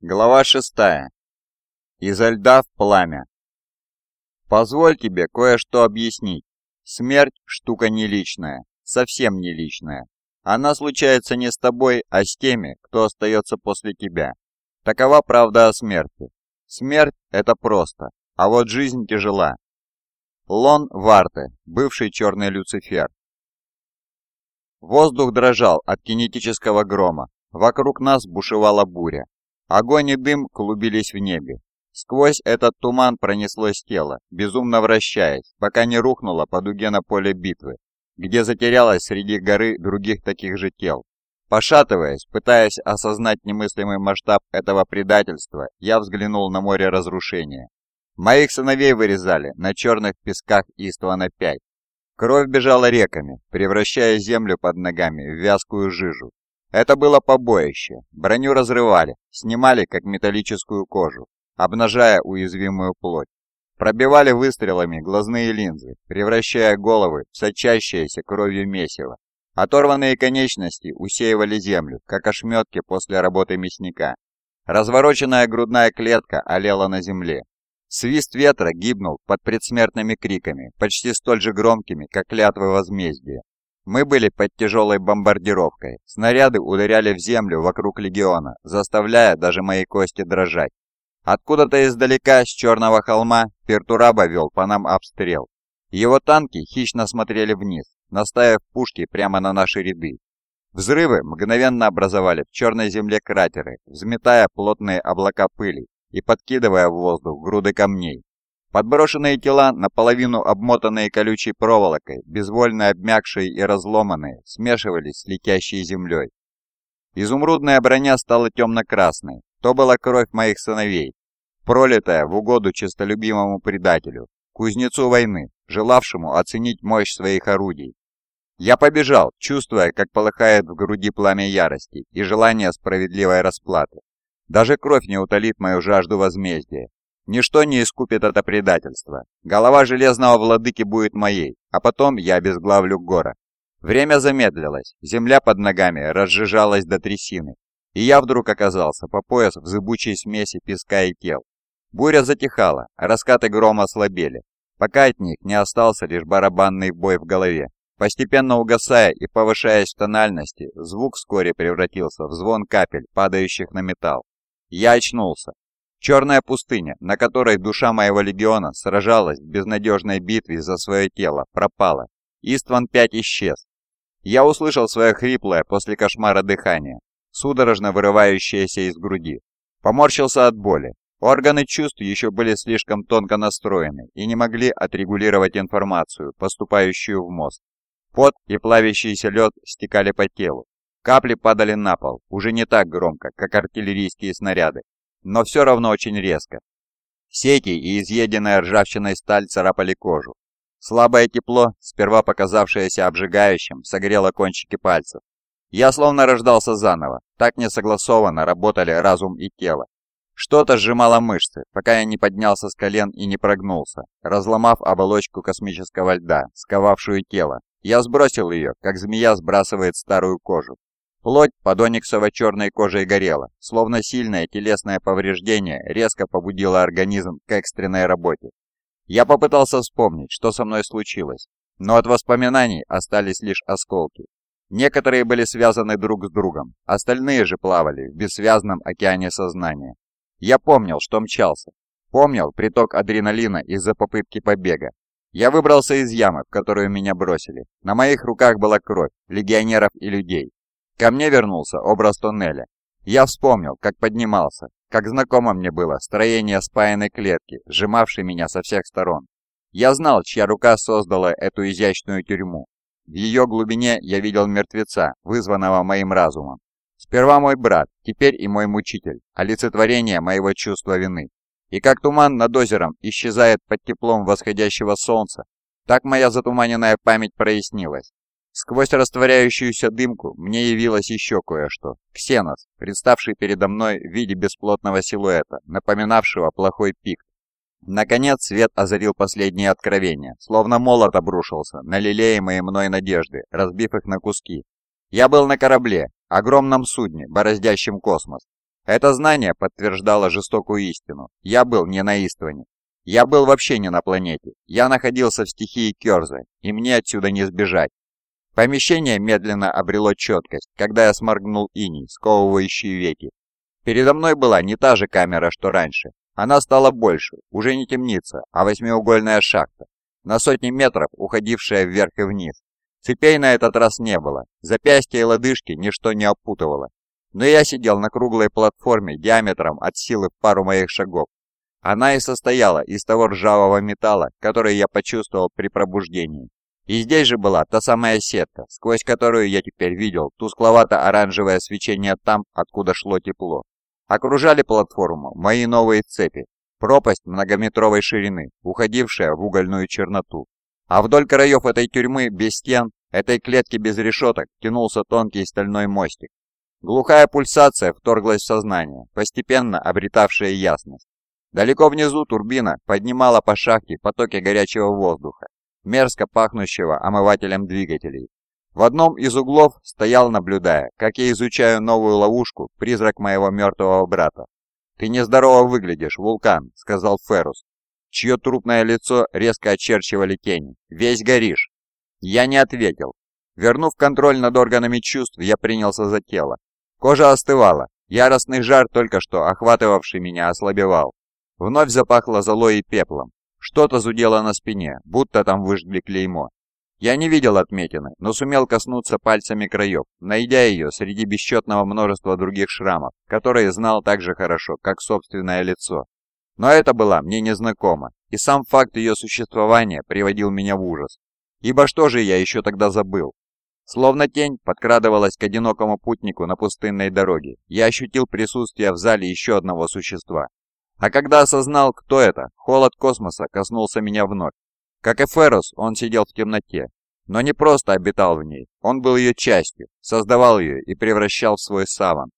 Глава 6. Изо льда в пламя. Позволь тебе кое-что объяснить. Смерть – штука не личная, совсем не личная. Она случается не с тобой, а с теми, кто остается после тебя. Такова правда о смерти. Смерть – это просто, а вот жизнь тяжела. Лон Варте, бывший черный Люцифер. Воздух дрожал от кинетического грома. Вокруг нас бушевала буря. Огонь и дым клубились в небе. Сквозь этот туман пронеслось тело, безумно вращаясь, пока не рухнуло по дуге на поле битвы, где затерялось среди горы других таких же тел. Пошатываясь, пытаясь осознать немыслимый масштаб этого предательства, я взглянул на море разрушения. Моих сыновей вырезали на черных песках Иствана-5. Кровь бежала реками, превращая землю под ногами в вязкую жижу, это было побоище. Броню разрывали, снимали как металлическую кожу, обнажая уязвимую плоть. Пробивали выстрелами глазные линзы, превращая головы в сочащееся кровью месиво. Оторванные конечности усеивали землю, как ошметки после работы мясника. Развороченная грудная клетка олела на земле. Свист ветра гибнул под предсмертными криками, почти столь же громкими, как клятвы возмездия. Мы были под тяжелой бомбардировкой. Снаряды ударяли в землю вокруг легиона, заставляя даже мои кости дрожать. Откуда-то издалека, с черного холма, Пертураба вел по нам обстрел. Его танки хищно смотрели вниз, наставив пушки прямо на наши ряды. Взрывы мгновенно образовали в черной земле кратеры, взметая плотные облака пыли и подкидывая в воздух груды камней. Подброшенные тела, наполовину обмотанные колючей проволокой, безвольно обмякшие и разломанные, смешивались с летящей землей. Изумрудная броня стала темно-красной. То была кровь моих сыновей, пролитая в угоду честолюбимому предателю, кузнецу войны, желавшему оценить мощь своих орудий. Я побежал, чувствуя, как полыхает в груди пламя ярости и желание справедливой расплаты. Даже кровь не утолит мою жажду возмездия, Ничто не искупит это предательство. Голова Железного Владыки будет моей, а потом я обезглавлю Гора. Время замедлилось, земля под ногами разжижалась до трясины, и я вдруг оказался по пояс в зыбучей смеси песка и тел. Буря затихала, раскаты грома ослабели, пока от них не остался лишь барабанный бой в голове. Постепенно угасая и повышаясь в тональности, звук вскоре превратился в звон капель, падающих на металл. Я очнулся, Черная пустыня, на которой душа моего легиона сражалась в безнадежной битве за свое тело, пропала. Истван-5 исчез. Я услышал свое хриплое после кошмара дыхание, судорожно вырывающееся из груди. Поморщился от боли. Органы чувств еще были слишком тонко настроены и не могли отрегулировать информацию, поступающую в мозг. Пот и плавящийся лед стекали по телу. Капли падали на пол, уже не так громко, как артиллерийские снаряды, но все равно очень резко. Сети и изъеденная ржавчиной сталь царапали кожу. Слабое тепло, сперва показавшееся обжигающим, согрело кончики пальцев. Я словно рождался заново, так несогласованно работали разум и тело. Что-то сжимало мышцы, пока я не поднялся с колен и не прогнулся, разломав оболочку космического льда, сковавшую тело. Я сбросил ее, как змея сбрасывает старую кожу. Плоть под ониксово-черной кожей горела, словно сильное телесное повреждение резко побудило организм к экстренной работе. Я попытался вспомнить, что со мной случилось, но от воспоминаний остались лишь осколки. Некоторые были связаны друг с другом, остальные же плавали в бессвязном океане сознания. Я помнил, что мчался. Помнил приток адреналина из-за попытки побега. Я выбрался из ямы, в которую меня бросили. На моих руках была кровь легионеров и людей. Ко мне вернулся образ туннеля. Я вспомнил, как поднимался, как знакомо мне было строение спаянной клетки, сжимавшей меня со всех сторон. Я знал, чья рука создала эту изящную тюрьму. В ее глубине я видел мертвеца, вызванного моим разумом. Сперва мой брат, теперь и мой мучитель, олицетворение моего чувства вины. И как туман над озером исчезает под теплом восходящего солнца, так моя затуманенная память прояснилась. Сквозь растворяющуюся дымку мне явилось еще кое-что. Ксенос, представший передо мной в виде бесплотного силуэта, напоминавшего плохой пик. Наконец свет озарил последние откровения, словно молот обрушился на лелеемые мной надежды, разбив их на куски. Я был на корабле, огромном судне, бороздящем космос. Это знание подтверждало жестокую истину. Я был не на Истване. Я был вообще не на планете. Я находился в стихии Керза, и мне отсюда не сбежать. Помещение медленно обрело четкость, когда я сморгнул иней, сковывающие веки. Передо мной была не та же камера, что раньше. Она стала больше, уже не темница, а восьмиугольная шахта, на сотни метров уходившая вверх и вниз. Цепей на этот раз не было, запястья и лодыжки ничто не опутывало. Но я сидел на круглой платформе диаметром от силы в пару моих шагов. Она и состояла из того ржавого металла, который я почувствовал при пробуждении. И здесь же была та самая сетка, сквозь которую я теперь видел тускловато-оранжевое свечение там, откуда шло тепло. Окружали платформу мои новые цепи, пропасть многометровой ширины, уходившая в угольную черноту. А вдоль краев этой тюрьмы без стен, этой клетки без решеток, тянулся тонкий стальной мостик. Глухая пульсация вторглась в сознание, постепенно обретавшая ясность. Далеко внизу турбина поднимала по шахте потоки горячего воздуха, мерзко пахнущего омывателем двигателей. В одном из углов стоял, наблюдая, как я изучаю новую ловушку, призрак моего мертвого брата. «Ты нездорово выглядишь, вулкан», — сказал Феррус, чье трупное лицо резко очерчивали тени. «Весь горишь». Я не ответил. Вернув контроль над органами чувств, я принялся за тело. Кожа остывала, яростный жар, только что охватывавший меня, ослабевал. Вновь запахло золой и пеплом. Что-то зудело на спине, будто там выжгли клеймо. Я не видел отметины, но сумел коснуться пальцами краев, найдя ее среди бесчетного множества других шрамов, которые знал так же хорошо, как собственное лицо. Но это была мне незнакома, и сам факт ее существования приводил меня в ужас. Ибо что же я еще тогда забыл? Словно тень подкрадывалась к одинокому путнику на пустынной дороге, я ощутил присутствие в зале еще одного существа, а когда осознал, кто это, холод космоса коснулся меня вновь. Как и Феррус, он сидел в темноте, но не просто обитал в ней, он был ее частью, создавал ее и превращал в свой саван.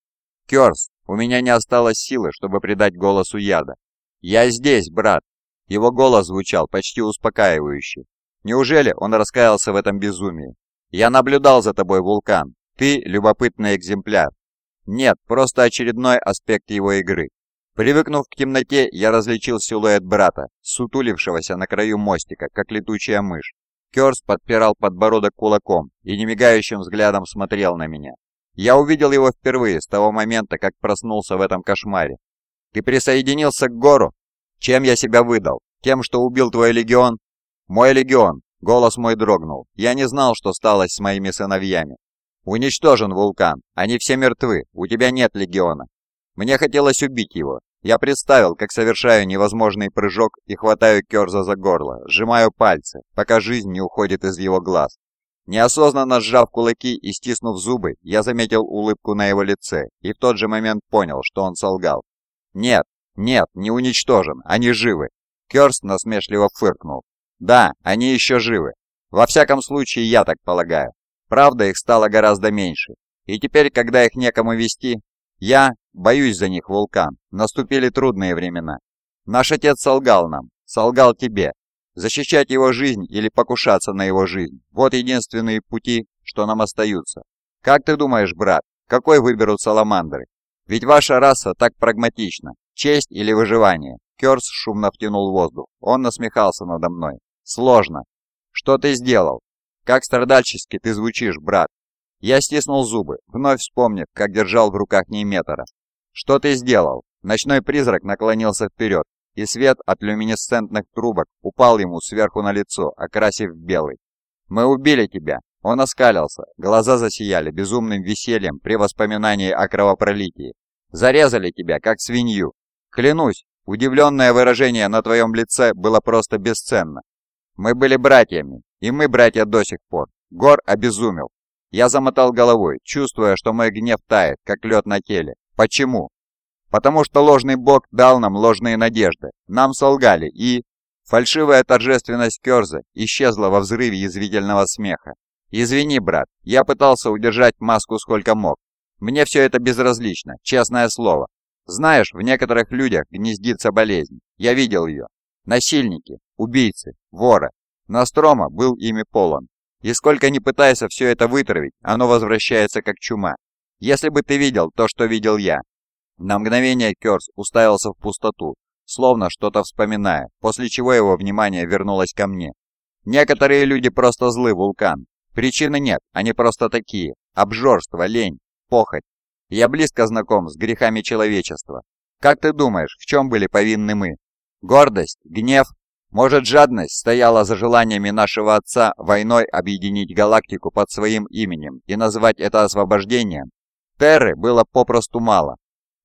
«Керс, у меня не осталось силы, чтобы придать голосу яда. Я здесь, брат!» Его голос звучал почти успокаивающе. Неужели он раскаялся в этом безумии? «Я наблюдал за тобой, вулкан. Ты любопытный экземпляр». Нет, просто очередной аспект его игры. Привыкнув к темноте, я различил силуэт брата, сутулившегося на краю мостика, как летучая мышь. Керс подпирал подбородок кулаком и немигающим взглядом смотрел на меня. Я увидел его впервые с того момента, как проснулся в этом кошмаре. «Ты присоединился к Гору? Чем я себя выдал? Тем, что убил твой легион?» «Мой легион!» — голос мой дрогнул. «Я не знал, что стало с моими сыновьями. Уничтожен вулкан. Они все мертвы. У тебя нет легиона. Мне хотелось убить его. Я представил, как совершаю невозможный прыжок и хватаю Керза за горло, сжимаю пальцы, пока жизнь не уходит из его глаз. Неосознанно сжав кулаки и стиснув зубы, я заметил улыбку на его лице и в тот же момент понял, что он солгал. «Нет, нет, не уничтожен, они живы!» Керст насмешливо фыркнул. «Да, они еще живы. Во всяком случае, я так полагаю. Правда, их стало гораздо меньше. И теперь, когда их некому вести, я боюсь за них, Вулкан. Наступили трудные времена. Наш отец солгал нам, солгал тебе. Защищать его жизнь или покушаться на его жизнь – вот единственные пути, что нам остаются. Как ты думаешь, брат, какой выберут саламандры? Ведь ваша раса так прагматична. Честь или выживание? Керс шумно втянул воздух. Он насмехался надо мной. Сложно. Что ты сделал? Как страдальчески ты звучишь, брат. Я стиснул зубы, вновь вспомнив, как держал в руках Нейметора. «Что ты сделал?» Ночной призрак наклонился вперед, и свет от люминесцентных трубок упал ему сверху на лицо, окрасив белый. «Мы убили тебя!» Он оскалился, глаза засияли безумным весельем при воспоминании о кровопролитии. «Зарезали тебя, как свинью! Клянусь, удивленное выражение на твоем лице было просто бесценно. Мы были братьями, и мы братья до сих пор. Гор обезумел, я замотал головой, чувствуя, что мой гнев тает, как лед на теле. Почему? Потому что ложный бог дал нам ложные надежды. Нам солгали и... Фальшивая торжественность Керза исчезла во взрыве язвительного смеха. «Извини, брат, я пытался удержать маску сколько мог. Мне все это безразлично, честное слово. Знаешь, в некоторых людях гнездится болезнь. Я видел ее. Насильники, убийцы, воры. Настрома был ими полон. И сколько ни пытайся все это вытравить, оно возвращается как чума. Если бы ты видел то, что видел я. На мгновение Керс уставился в пустоту, словно что-то вспоминая, после чего его внимание вернулось ко мне. Некоторые люди просто злы, вулкан. Причины нет, они просто такие. Обжорство, лень, похоть. Я близко знаком с грехами человечества. Как ты думаешь, в чем были повинны мы? Гордость? Гнев? Может, жадность стояла за желаниями нашего отца войной объединить галактику под своим именем и назвать это освобождением? Терры было попросту мало.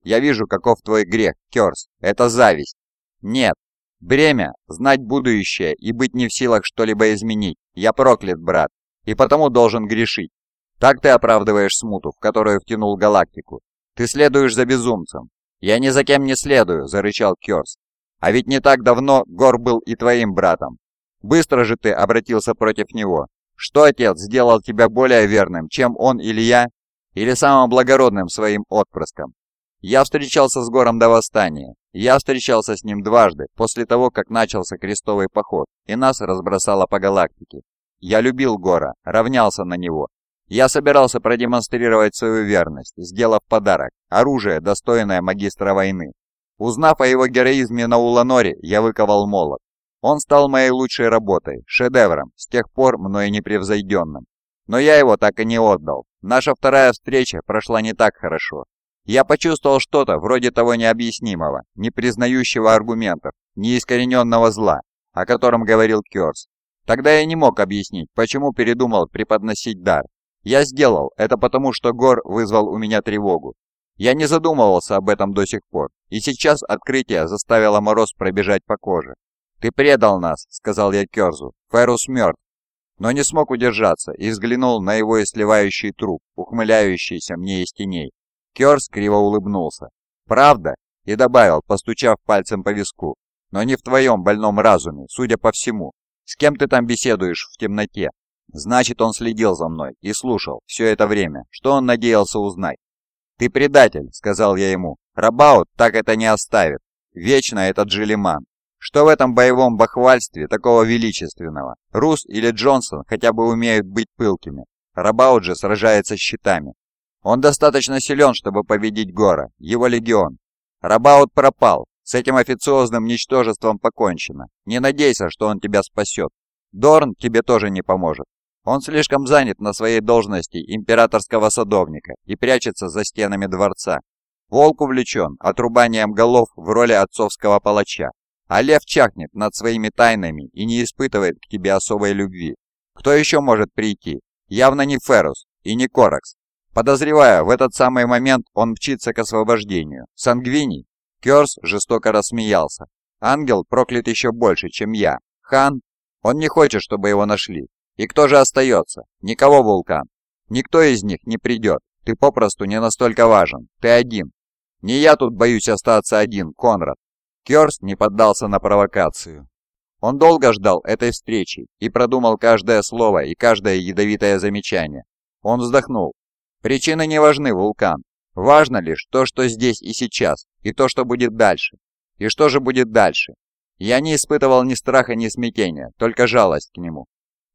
Я вижу, каков твой грех, Керс. Это зависть. Нет. Бремя – знать будущее и быть не в силах что-либо изменить. Я проклят, брат, и потому должен грешить. Так ты оправдываешь смуту, в которую втянул галактику. Ты следуешь за безумцем. Я ни за кем не следую, зарычал Кёрс. А ведь не так давно Гор был и твоим братом. Быстро же ты обратился против него. Что, отец, сделал тебя более верным, чем он или я? Или самым благородным своим отпрыском? Я встречался с Гором до восстания. Я встречался с ним дважды, после того, как начался крестовый поход, и нас разбросало по галактике. Я любил Гора, равнялся на него, я собирался продемонстрировать свою верность, сделав подарок – оружие, достойное магистра войны. Узнав о его героизме на Уланоре, я выковал молот. Он стал моей лучшей работой, шедевром, с тех пор мною непревзойденным. Но я его так и не отдал. Наша вторая встреча прошла не так хорошо. Я почувствовал что-то вроде того необъяснимого, не признающего аргументов, неискорененного зла, о котором говорил Кёрс. Тогда я не мог объяснить, почему передумал преподносить дар, я сделал это потому, что Гор вызвал у меня тревогу. Я не задумывался об этом до сих пор, и сейчас открытие заставило мороз пробежать по коже. «Ты предал нас», — сказал я Керзу. «Ферус мертв». Но не смог удержаться и взглянул на его сливающий труп, ухмыляющийся мне из теней. Керс криво улыбнулся. «Правда?» и добавил, постучав пальцем по виску. «Но не в твоем больном разуме, судя по всему. С кем ты там беседуешь в темноте?» Значит, он следил за мной и слушал все это время, что он надеялся узнать. «Ты предатель», — сказал я ему. «Рабаут так это не оставит. Вечно этот Джилиман. Что в этом боевом бахвальстве такого величественного? Рус или Джонсон хотя бы умеют быть пылкими. Рабаут же сражается щитами. Он достаточно силен, чтобы победить Гора, его легион. Рабаут пропал. С этим официозным ничтожеством покончено. Не надейся, что он тебя спасет. Дорн тебе тоже не поможет. Он слишком занят на своей должности императорского садовника и прячется за стенами дворца. Волк увлечен отрубанием голов в роли отцовского палача, а лев чахнет над своими тайнами и не испытывает к тебе особой любви. Кто еще может прийти? Явно не Ферус и не Коракс. Подозревая, в этот самый момент он мчится к освобождению. Сангвиний? Керс жестоко рассмеялся. Ангел проклят еще больше, чем я. Хан? Он не хочет, чтобы его нашли. И кто же остается? Никого, Вулкан. Никто из них не придет. Ты попросту не настолько важен. Ты один. Не я тут боюсь остаться один, Конрад. Кёрст не поддался на провокацию. Он долго ждал этой встречи и продумал каждое слово и каждое ядовитое замечание. Он вздохнул. Причины не важны, Вулкан. Важно лишь то, что здесь и сейчас, и то, что будет дальше. И что же будет дальше? Я не испытывал ни страха, ни смятения, только жалость к нему.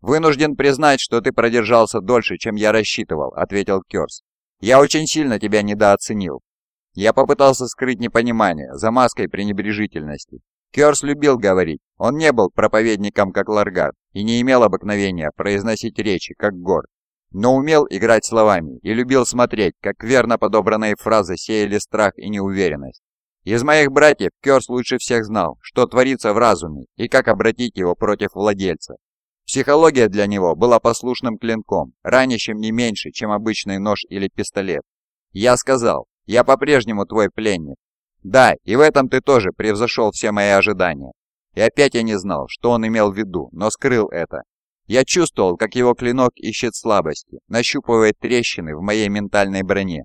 «Вынужден признать, что ты продержался дольше, чем я рассчитывал», — ответил Кёрс. «Я очень сильно тебя недооценил». Я попытался скрыть непонимание за маской пренебрежительности. Кёрс любил говорить. Он не был проповедником, как Ларгар, и не имел обыкновения произносить речи, как Гор. Но умел играть словами и любил смотреть, как верно подобранные фразы сеяли страх и неуверенность. Из моих братьев Кёрс лучше всех знал, что творится в разуме и как обратить его против владельца. Психология для него была послушным клинком, ранящим не меньше, чем обычный нож или пистолет. Я сказал, я по-прежнему твой пленник. Да, и в этом ты тоже превзошел все мои ожидания. И опять я не знал, что он имел в виду, но скрыл это. Я чувствовал, как его клинок ищет слабости, нащупывает трещины в моей ментальной броне.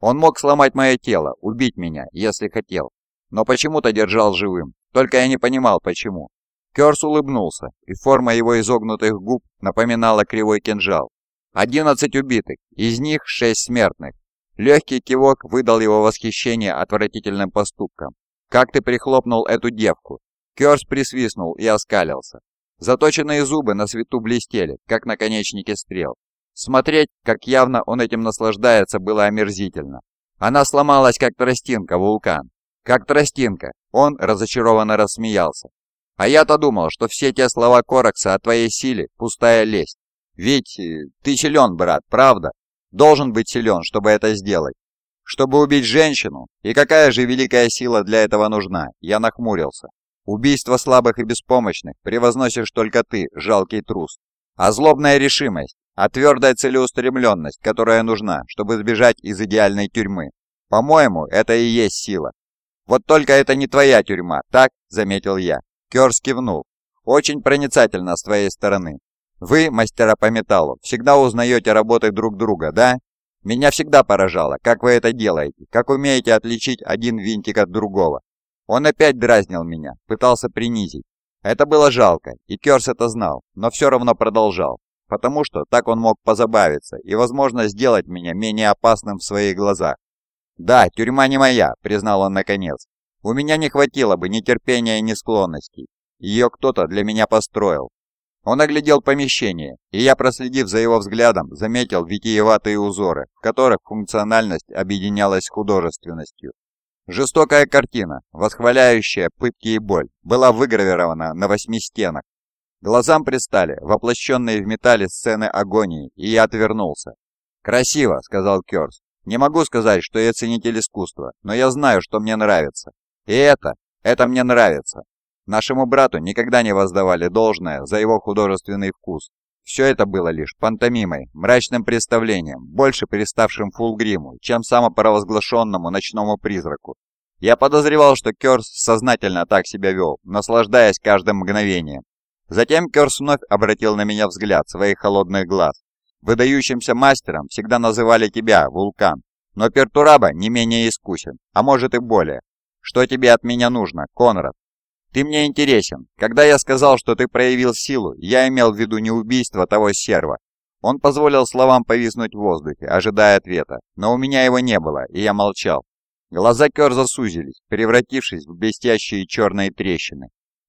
Он мог сломать мое тело, убить меня, если хотел, но почему-то держал живым, только я не понимал почему. Керс улыбнулся, и форма его изогнутых губ напоминала кривой кинжал. «Одиннадцать убитых, из них шесть смертных». Легкий кивок выдал его восхищение отвратительным поступком. «Как ты прихлопнул эту девку?» Керс присвистнул и оскалился. Заточенные зубы на свету блестели, как наконечники стрел. Смотреть, как явно он этим наслаждается, было омерзительно. Она сломалась, как тростинка, вулкан. Как тростинка. Он разочарованно рассмеялся. А я-то думал, что все те слова Коракса о твоей силе – пустая лесть. Ведь э, ты силен, брат, правда? Должен быть силен, чтобы это сделать. Чтобы убить женщину? И какая же великая сила для этого нужна? Я нахмурился. Убийство слабых и беспомощных превозносишь только ты, жалкий трус. А злобная решимость, а твердая целеустремленность, которая нужна, чтобы сбежать из идеальной тюрьмы. По-моему, это и есть сила. Вот только это не твоя тюрьма, так?» – заметил я. Керс кивнул. «Очень проницательно с твоей стороны. Вы, мастера по металлу, всегда узнаете работы друг друга, да? Меня всегда поражало, как вы это делаете, как умеете отличить один винтик от другого. Он опять дразнил меня, пытался принизить. Это было жалко, и Керс это знал, но все равно продолжал, потому что так он мог позабавиться и, возможно, сделать меня менее опасным в своих глазах. «Да, тюрьма не моя», — признал он наконец. У меня не хватило бы ни терпения, ни склонностей. Ее кто-то для меня построил. Он оглядел помещение, и я, проследив за его взглядом, заметил витиеватые узоры, в которых функциональность объединялась с художественностью. Жестокая картина, восхваляющая пытки и боль, была выгравирована на восьми стенах. Глазам пристали воплощенные в металле сцены агонии, и я отвернулся. «Красиво», — сказал Кёрс. «Не могу сказать, что я ценитель искусства, но я знаю, что мне нравится. И это, это мне нравится. Нашему брату никогда не воздавали должное за его художественный вкус. Все это было лишь пантомимой, мрачным представлением, больше переставшим Фулгриму, чем самопровозглашенному ночному призраку. Я подозревал, что Керс сознательно так себя вел, наслаждаясь каждым мгновением. Затем Керс вновь обратил на меня взгляд своих холодных глаз. Выдающимся мастером всегда называли тебя, Вулкан, но Пертураба не менее искусен, а может и более. Что тебе от меня нужно, Конрад? Ты мне интересен. Когда я сказал, что ты проявил силу, я имел в виду не убийство того серва. Он позволил словам повиснуть в воздухе, ожидая ответа, но у меня его не было, и я молчал. Глаза Керза сузились, превратившись в блестящие черные трещины.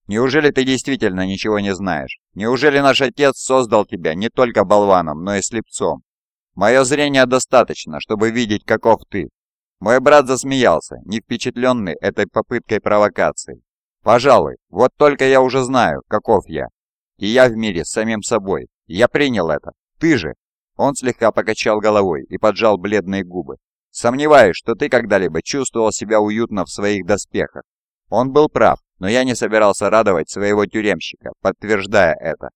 «Неужели ты действительно ничего не знаешь? Неужели наш отец создал тебя не только болваном, но и слепцом? Мое зрение достаточно, чтобы видеть, каков ты, мой брат засмеялся, не впечатленный этой попыткой провокации. «Пожалуй, вот только я уже знаю, каков я. И я в мире с самим собой. Я принял это. Ты же!» Он слегка покачал головой и поджал бледные губы. «Сомневаюсь, что ты когда-либо чувствовал себя уютно в своих доспехах. Он был прав, но я не собирался радовать своего тюремщика, подтверждая это.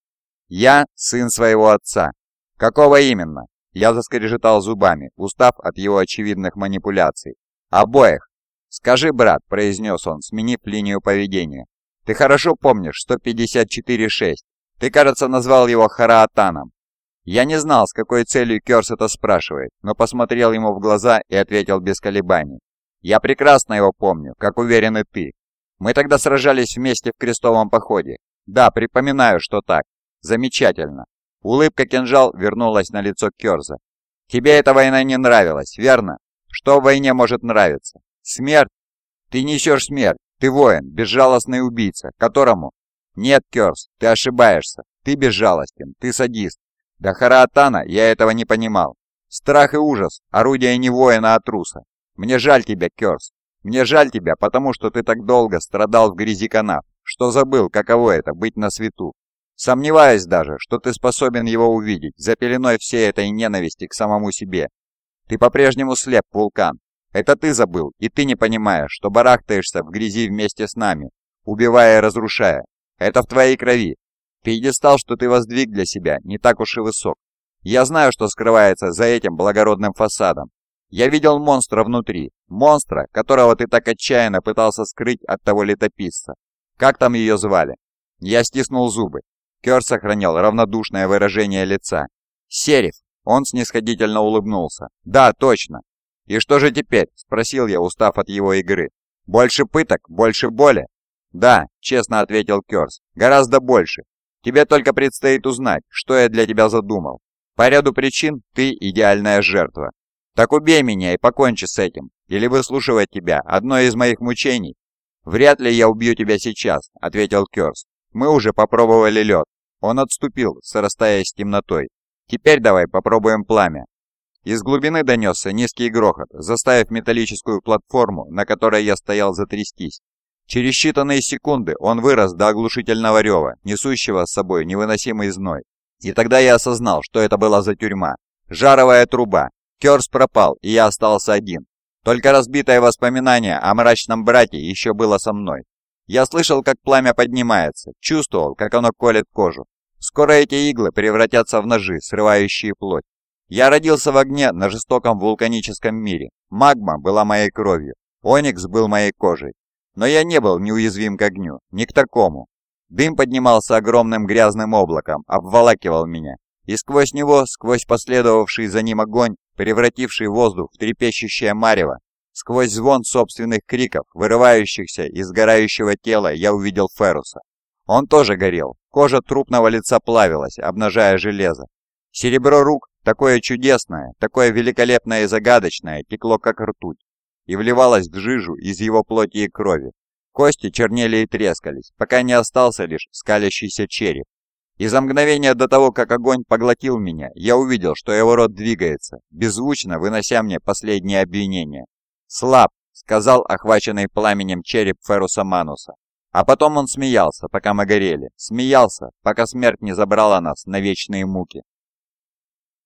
Я сын своего отца. Какого именно? Я заскрежетал зубами, устав от его очевидных манипуляций. «Обоих!» «Скажи, брат», — произнес он, сменив линию поведения. «Ты хорошо помнишь 154.6? Ты, кажется, назвал его Хараатаном». Я не знал, с какой целью Керс это спрашивает, но посмотрел ему в глаза и ответил без колебаний. «Я прекрасно его помню, как уверен и ты. Мы тогда сражались вместе в крестовом походе. Да, припоминаю, что так. Замечательно. Улыбка кинжал вернулась на лицо Керза. «Тебе эта война не нравилась, верно? Что в войне может нравиться? Смерть? Ты несешь смерть. Ты воин, безжалостный убийца, которому...» «Нет, Керс, ты ошибаешься. Ты безжалостен, ты садист. До Хараатана я этого не понимал. Страх и ужас – орудие не воина, а труса. Мне жаль тебя, Керс. Мне жаль тебя, потому что ты так долго страдал в грязи канав, что забыл, каково это – быть на свету. Сомневаюсь даже, что ты способен его увидеть за пеленой всей этой ненависти к самому себе. Ты по-прежнему слеп, вулкан. Это ты забыл, и ты не понимаешь, что барахтаешься в грязи вместе с нами, убивая и разрушая. Это в твоей крови. Пьедестал, что ты воздвиг для себя, не так уж и высок. Я знаю, что скрывается за этим благородным фасадом. Я видел монстра внутри, монстра, которого ты так отчаянно пытался скрыть от того летописца. Как там ее звали? Я стиснул зубы. Кер сохранял равнодушное выражение лица. «Сериф!» Он снисходительно улыбнулся. «Да, точно!» «И что же теперь?» – спросил я, устав от его игры. «Больше пыток? Больше боли?» «Да», – честно ответил Керс. «Гораздо больше. Тебе только предстоит узнать, что я для тебя задумал. По ряду причин ты идеальная жертва. Так убей меня и покончи с этим. Или выслушивать тебя – одно из моих мучений». «Вряд ли я убью тебя сейчас», – ответил Керс. «Мы уже попробовали лед. Он отступил, срастаясь с темнотой. «Теперь давай попробуем пламя». Из глубины донесся низкий грохот, заставив металлическую платформу, на которой я стоял, затрястись. Через считанные секунды он вырос до оглушительного рева, несущего с собой невыносимый зной. И тогда я осознал, что это была за тюрьма. Жаровая труба. Керс пропал, и я остался один. Только разбитое воспоминание о мрачном брате еще было со мной. Я слышал, как пламя поднимается, чувствовал, как оно колет кожу. Скоро эти иглы превратятся в ножи, срывающие плоть. Я родился в огне на жестоком вулканическом мире. Магма была моей кровью. Оникс был моей кожей. Но я не был неуязвим к огню, ни к такому. Дым поднимался огромным грязным облаком, обволакивал меня. И сквозь него, сквозь последовавший за ним огонь, превративший воздух в трепещущее марево, сквозь звон собственных криков, вырывающихся из сгорающего тела, я увидел Феруса. Он тоже горел. Кожа трупного лица плавилась, обнажая железо. Серебро рук, такое чудесное, такое великолепное и загадочное, текло как ртуть и вливалось в жижу из его плоти и крови. Кости чернели и трескались, пока не остался лишь скалящийся череп. И за мгновение до того, как огонь поглотил меня, я увидел, что его рот двигается, беззвучно вынося мне последние обвинения. «Слаб», — сказал охваченный пламенем череп Феруса Мануса. А потом он смеялся, пока мы горели, смеялся, пока смерть не забрала нас на вечные муки.